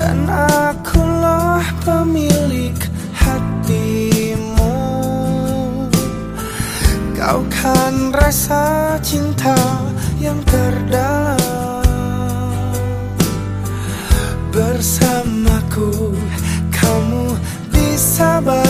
Dan akulah pemilik hatimu. Kau kan rasa cinta yang terdalam. Bersamaku kamu bisa bahagia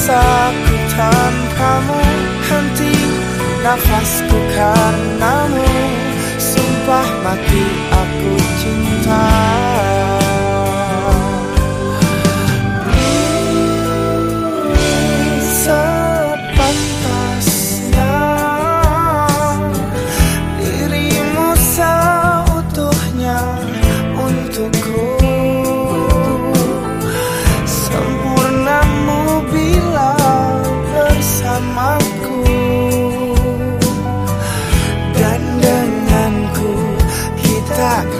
rasaku tanpamu Henti nafasku karenamu Sumpah mati aku cinta kita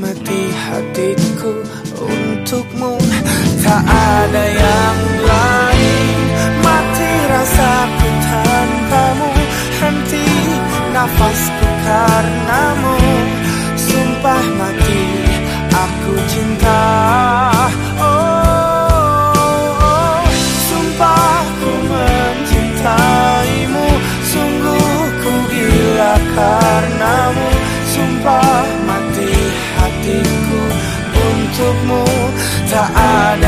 Mati hatiku Untukmu? Tak ada yang I